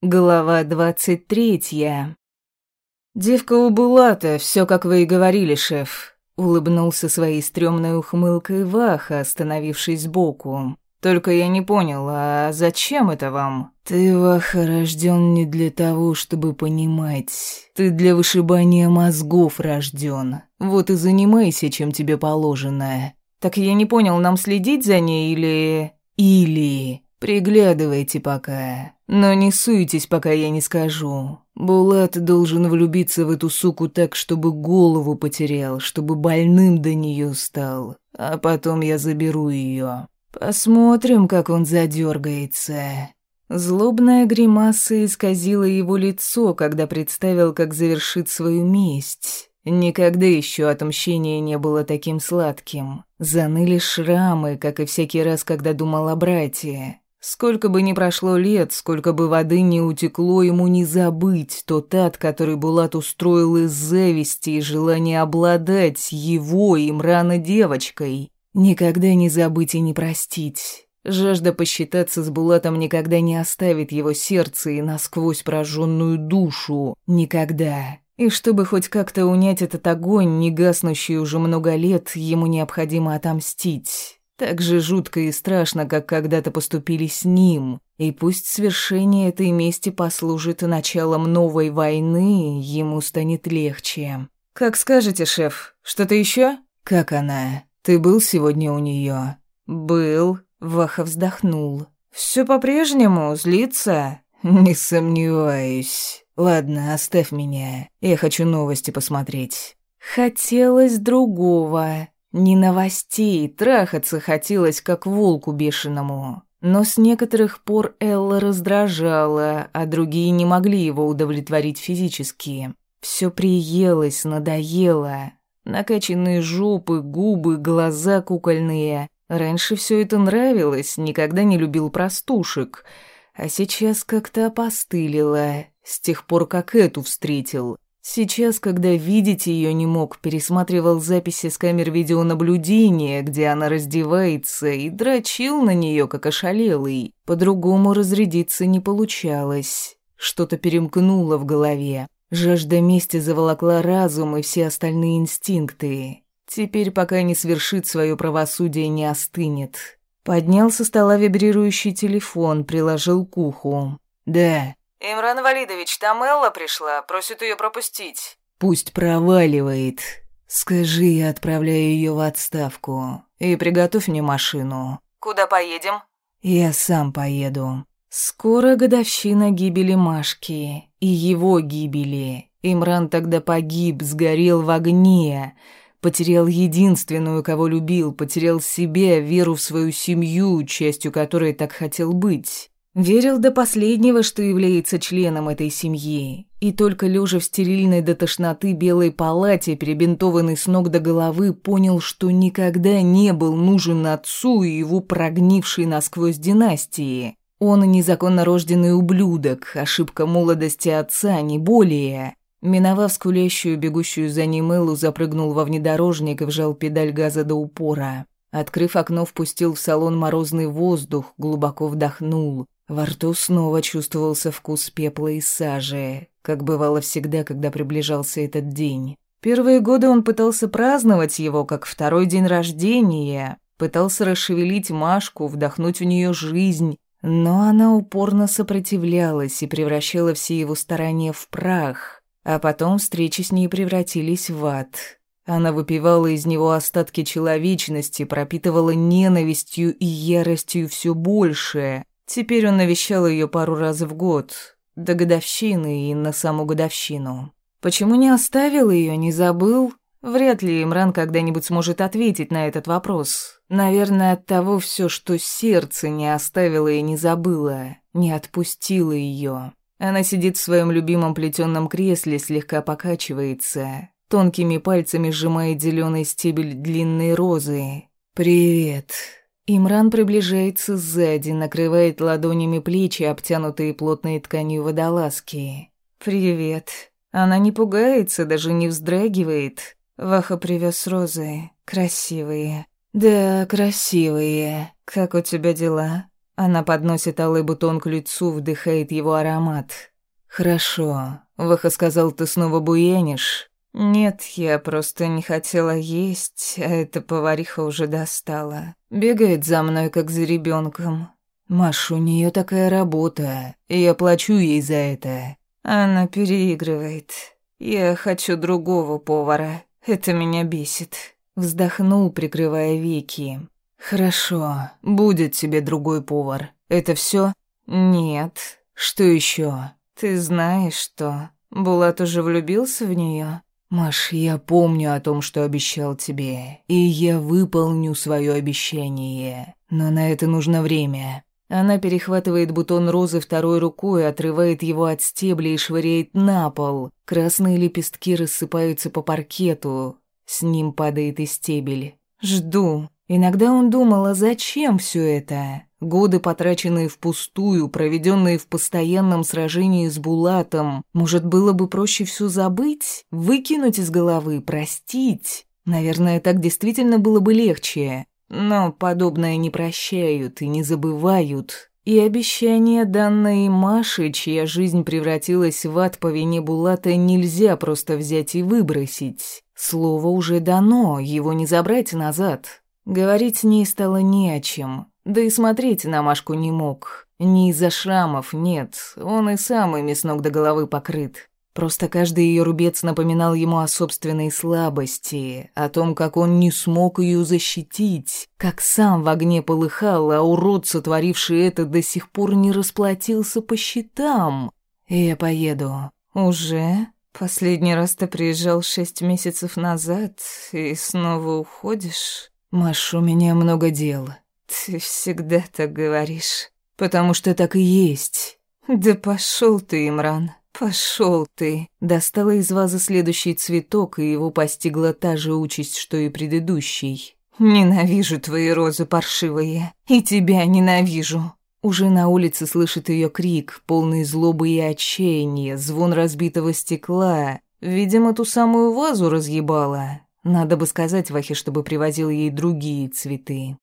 Глава двадцать третья. «Девка у Булата, все как вы и говорили, шеф», — улыбнулся своей стрёмной ухмылкой Ваха, остановившись сбоку. «Только я не понял, а зачем это вам?» «Ты, Ваха, рожден не для того, чтобы понимать. Ты для вышибания мозгов рожден. Вот и занимайся, чем тебе положено». «Так я не понял, нам следить за ней или...» «Или...» «Приглядывайте пока, но не суйтесь, пока я не скажу. Булат должен влюбиться в эту суку так, чтобы голову потерял, чтобы больным до нее стал, а потом я заберу ее. Посмотрим, как он задергается. Злобная гримаса исказила его лицо, когда представил, как завершит свою месть. Никогда еще отмщение не было таким сладким. Заныли шрамы, как и всякий раз, когда думал о брате. Сколько бы ни прошло лет, сколько бы воды не утекло, ему не забыть тот ад, который Булат устроил из зависти и желания обладать его, им рано девочкой. Никогда не забыть и не простить. Жажда посчитаться с Булатом никогда не оставит его сердце и насквозь прожженную душу. Никогда. И чтобы хоть как-то унять этот огонь, не гаснущий уже много лет, ему необходимо отомстить. Так же жутко и страшно, как когда-то поступили с ним. И пусть свершение этой мести послужит началом новой войны, ему станет легче. «Как скажете, шеф. Что-то еще? «Как она? Ты был сегодня у нее? «Был», — Ваха вздохнул. Все по-прежнему? Злится?» «Не сомневаюсь. Ладно, оставь меня. Я хочу новости посмотреть». Хотелось другого. Не новостей, трахаться хотелось, как волку бешеному. Но с некоторых пор Элла раздражала, а другие не могли его удовлетворить физически. Все приелось, надоело. Накачанные жопы, губы, глаза кукольные. Раньше все это нравилось, никогда не любил простушек. А сейчас как-то опостылило, с тех пор, как эту встретил. Сейчас, когда видеть ее не мог, пересматривал записи с камер видеонаблюдения, где она раздевается, и дрочил на нее, как ошалелый. По-другому разрядиться не получалось. Что-то перемкнуло в голове. Жажда мести заволокла разум и все остальные инстинкты. Теперь, пока не свершит свое правосудие, не остынет. Поднял со стола вибрирующий телефон, приложил к уху. «Да». «Имран Валидович, там Элла пришла, просит ее пропустить». «Пусть проваливает. Скажи, я отправляю ее в отставку. И приготовь мне машину». «Куда поедем?» «Я сам поеду». Скоро годовщина гибели Машки и его гибели. Имран тогда погиб, сгорел в огне, потерял единственную, кого любил, потерял себя, веру в свою семью, частью которой так хотел быть. Верил до последнего, что является членом этой семьи, и только лежа в стерильной до тошноты белой палате, перебинтованный с ног до головы, понял, что никогда не был нужен отцу и его прогнившей насквозь династии. Он незаконно рожденный ублюдок, ошибка молодости отца, не более. Миновав скулящую, бегущую за ним Эллу, запрыгнул во внедорожник и вжал педаль газа до упора. Открыв окно, впустил в салон морозный воздух, глубоко вдохнул. Во рту снова чувствовался вкус пепла и сажи, как бывало всегда, когда приближался этот день. Первые годы он пытался праздновать его, как второй день рождения, пытался расшевелить Машку, вдохнуть в нее жизнь, но она упорно сопротивлялась и превращала все его старания в прах, а потом встречи с ней превратились в ад. Она выпивала из него остатки человечности, пропитывала ненавистью и яростью все большее, Теперь он навещал ее пару раз в год, до годовщины и на саму годовщину. Почему не оставил ее, не забыл? Вряд ли Имран когда-нибудь сможет ответить на этот вопрос. Наверное, от того все, что сердце не оставило и не забыло, не отпустило ее. Она сидит в своем любимом плетеном кресле, слегка покачивается, тонкими пальцами сжимает зеленый стебель длинной розы. «Привет», Имран приближается сзади, накрывает ладонями плечи, обтянутые плотной тканью водолазки. «Привет». Она не пугается, даже не вздрагивает. Ваха привез розы. Красивые. «Да, красивые. Как у тебя дела?» Она подносит алый бутон к лицу, вдыхает его аромат. «Хорошо. Ваха сказал, ты снова буянишь?» «Нет, я просто не хотела есть, а эта повариха уже достала. Бегает за мной, как за ребенком. Маш, у нее такая работа, и я плачу ей за это». Она переигрывает. «Я хочу другого повара. Это меня бесит». Вздохнул, прикрывая веки. «Хорошо, будет тебе другой повар. Это все? «Нет. Что еще? Ты знаешь что? Булат уже влюбился в нее. «Маш, я помню о том, что обещал тебе, и я выполню свое обещание, но на это нужно время». Она перехватывает бутон розы второй рукой, отрывает его от стебля и швыряет на пол. Красные лепестки рассыпаются по паркету. С ним падает и стебель. «Жду». Иногда он думал, а зачем все это? Годы, потраченные впустую, проведенные в постоянном сражении с Булатом. Может, было бы проще все забыть, выкинуть из головы, простить? Наверное, так действительно было бы легче. Но подобное не прощают и не забывают. И обещание, данное Маше, чья жизнь превратилась в ад по вине Булата, нельзя просто взять и выбросить. Слово уже дано, его не забрать назад. Говорить с ней стало не о чем, да и смотреть на Машку не мог. Не из-за шрамов, нет, он и сам ими с ног до головы покрыт. Просто каждый ее рубец напоминал ему о собственной слабости, о том, как он не смог ее защитить, как сам в огне полыхал, а урод, сотворивший это, до сих пор не расплатился по счетам. «Я поеду». «Уже? Последний раз ты приезжал шесть месяцев назад и снова уходишь?» «Маш, у меня много дел». «Ты всегда так говоришь, потому что так и есть». «Да пошел ты, Имран, пошел ты». Достала из вазы следующий цветок, и его постигла та же участь, что и предыдущий. «Ненавижу твои розы паршивые, и тебя ненавижу». Уже на улице слышит ее крик, полный злобы и отчаяния, звон разбитого стекла. Видимо, ту самую вазу разъебала. Надо бы сказать Вахе, чтобы привозил ей другие цветы.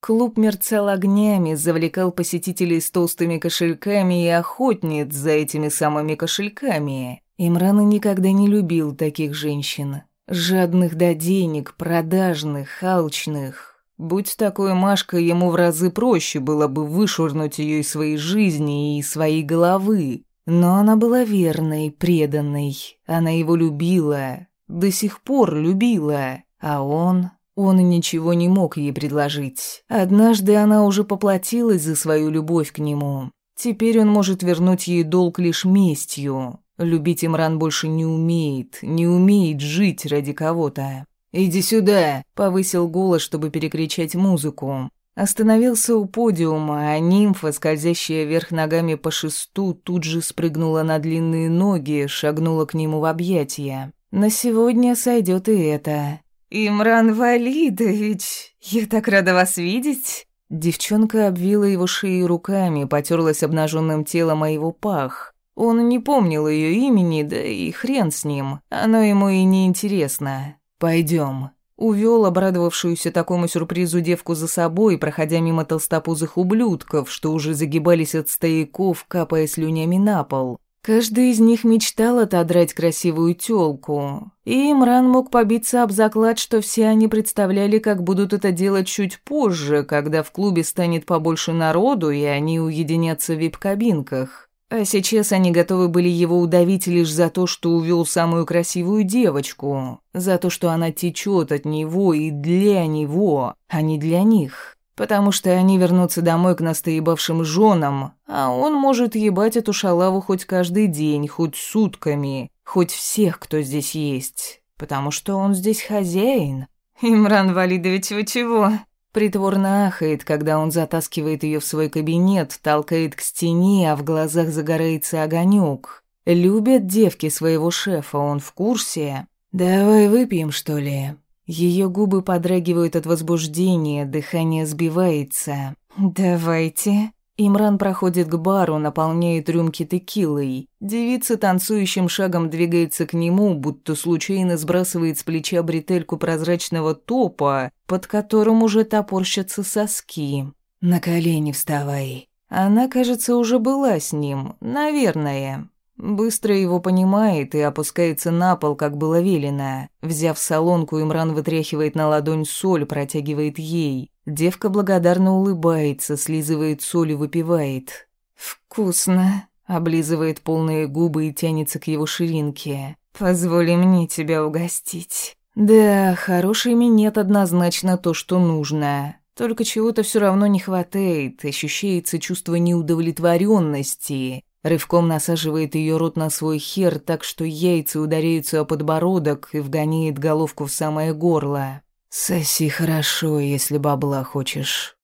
Клуб мерцал огнями, завлекал посетителей с толстыми кошельками и охотниц за этими самыми кошельками. Имран никогда не любил таких женщин. Жадных до денег, продажных, алчных. Будь такой Машка, ему в разы проще было бы вышвырнуть ее из своей жизни и из своей головы. Но она была верной, преданной. Она его любила, до сих пор любила, а он... Он ничего не мог ей предложить. Однажды она уже поплатилась за свою любовь к нему. Теперь он может вернуть ей долг лишь местью. Любить Имран больше не умеет, не умеет жить ради кого-то. «Иди сюда!» — повысил голос, чтобы перекричать музыку. Остановился у подиума, а нимфа, скользящая вверх ногами по шесту, тут же спрыгнула на длинные ноги, шагнула к нему в объятия. На сегодня сойдет и это. «Имран Валидович, я так рада вас видеть!» Девчонка обвила его шею руками, потерлась обнаженным телом моего пах. Он не помнил ее имени, да и хрен с ним. Оно ему и не интересно. Пойдем. Увел обрадовавшуюся такому сюрпризу девку за собой, проходя мимо толстопузых ублюдков, что уже загибались от стояков, капая слюнями на пол. Каждый из них мечтал отодрать красивую тёлку, и Имран мог побиться об заклад, что все они представляли, как будут это делать чуть позже, когда в клубе станет побольше народу, и они уединятся в вип-кабинках. А сейчас они готовы были его удавить лишь за то, что увел самую красивую девочку, за то, что она течет от него и для него, а не для них потому что они вернутся домой к настоебавшим женам, а он может ебать эту шалаву хоть каждый день, хоть сутками, хоть всех, кто здесь есть, потому что он здесь хозяин. «Имран Валидович, вы чего?» Притворно ахает, когда он затаскивает ее в свой кабинет, толкает к стене, а в глазах загорается огонек. Любят девки своего шефа, он в курсе. «Давай выпьем, что ли?» Ее губы подрагивают от возбуждения, дыхание сбивается. «Давайте». Имран проходит к бару, наполняет рюмки текилой. Девица танцующим шагом двигается к нему, будто случайно сбрасывает с плеча бретельку прозрачного топа, под которым уже топорщатся соски. На колени вставай. Она, кажется, уже была с ним, наверное. Быстро его понимает и опускается на пол, как было велено. Взяв солонку, Имран вытряхивает на ладонь соль, протягивает ей. Девка благодарно улыбается, слизывает соль и выпивает. «Вкусно», — облизывает полные губы и тянется к его ширинке. «Позволь мне тебя угостить». «Да, хороший минет однозначно то, что нужно. Только чего-то все равно не хватает, ощущается чувство неудовлетворенности. Рывком насаживает ее рот на свой хер, так что яйца ударяются о подбородок и вгоняет головку в самое горло. «Соси хорошо, если бабла хочешь».